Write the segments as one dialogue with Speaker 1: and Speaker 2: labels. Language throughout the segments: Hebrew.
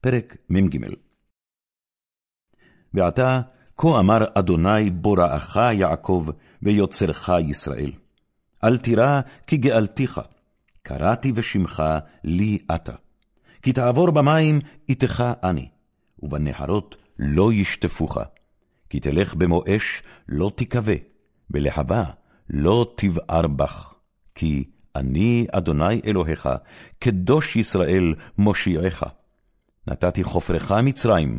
Speaker 1: פרק מ"ג ועתה, כה אמר אדוני בוראך יעקב, ויוצרך ישראל. אל תירא כי גאלתיך, קראתי בשמך לי אתה. כי תעבור במים איתך אני, ובנהרות לא ישטפוך. כי תלך במו אש לא תכבה, בלהבה לא תבער בך. כי אני אדוני אלוהיך, קדוש ישראל מושיעך. נתתי חופרך מצרים,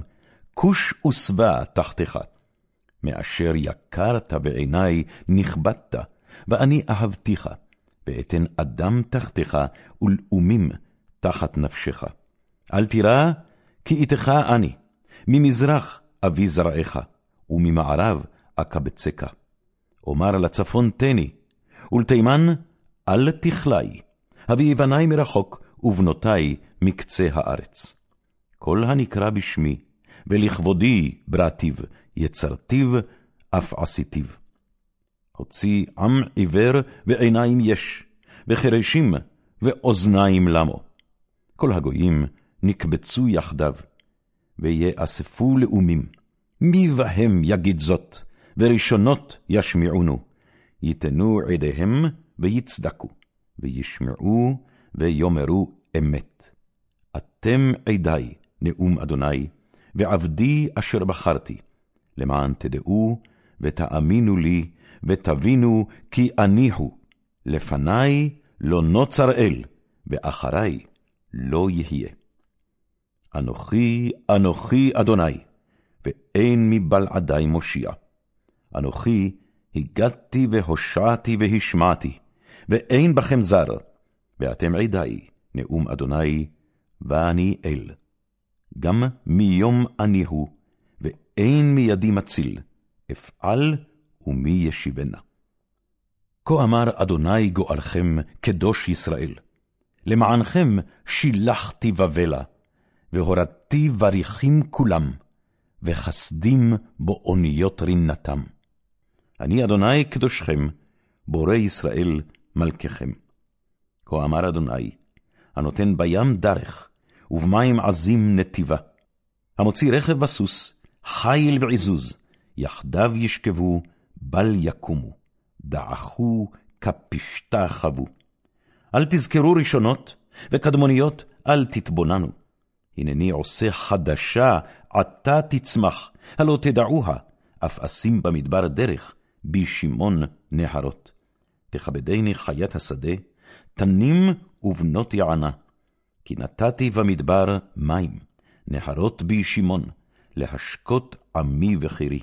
Speaker 1: כוש ושבע תחתיך. מאשר יקרת בעיני נכבדת, ואני אהבתיך, ואתן אדם תחתיך, ולאומים תחת נפשך. אל תירא, כי איתך אני, ממזרח אביא זרעך, וממערב אקבצך. אומר לצפון תני, ולתימן אל תכלי, הביא בני מרחוק, ובנותי מקצה הארץ. כל הנקרא בשמי, ולכבודי בראתיו, יצרתיו, אף עשיתיו. הוציא עם עיוור ועיניים יש, וחירשים ואוזניים למו. כל הגויים נקבצו יחדיו, ויאספו לאומים. מי בהם יגיד זאת, וראשונות ישמיעונו. ייתנו עדיהם ויצדקו, וישמעו ויאמרו אמת. אתם עדי, נאום אדוני, ועבדי אשר בחרתי, למען תדעו ותאמינו לי, ותבינו כי אני הוא. לפני לא נוצר אל, ואחרי לא יהיה. אנוכי, אנוכי אדוני, ואין מבלעדי מושיע. אנוכי הגדתי והושעתי והשמעתי, ואין בכם זר, ואתם עדי, נאום אדוני, ואני אל. גם מיום אני הוא, ואין מידי מציל, אפעל ומי ישיבנה. כה אמר אדוני גואלכם, קדוש ישראל, למענכם שילחתי בבלה, והורדתי בריחים כולם, וחסדים באוניות רינתם. אני אדוני קדושכם, בורא ישראל מלככם. כה אמר אדוני, הנותן בים דרך, ובמים עזים נתיבה. המוציא רכב וסוס, חיל ועזוז, יחדיו ישכבו, בל יקומו, דעכו כפשתה חבו. אל תזכרו ראשונות, וקדמוניות אל תתבוננו. הנני עושה חדשה, עתה תצמח, הלא תדעוה, אף אשים במדבר דרך, בי שמעון נהרות. תכבדני חיית השדה, תנים ובנות יענה. כי נתתי במדבר מים, נהרות בי שמעון, להשקות עמי וחירי.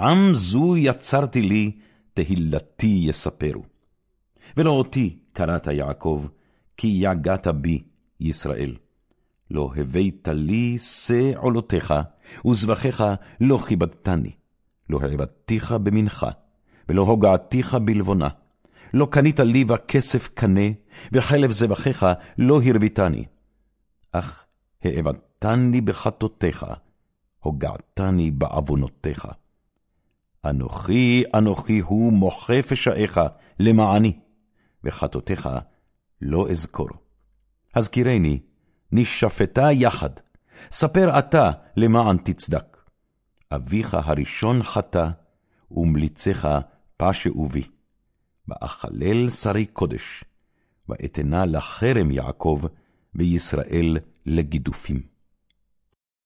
Speaker 1: עם זו יצרתי לי, תהילתי יספרו. ולא אותי קראת יעקב, כי יגעת בי ישראל. לא הבאת לי שא עולותיך, וזבחיך לא כיבדתני. לא העבדתיך במנחה, ולא הוגעתיך בלבונה. לא קנית לי בכסף קנה, וחלב זבחיך לא הרביתני. אך העבדתני בחטאותיך, הוגעתני בעוונותיך. אנוכי אנוכי הוא מוחה פשעיך למעני, וחטאותיך לא אזכור. הזכירני, נשפטה יחד, ספר אתה למען תצדק. אביך הראשון חטא, ומליציך פשעו בי. ואכלל שרי קודש, ואתנה לחרם יעקב, וישראל לגידופים.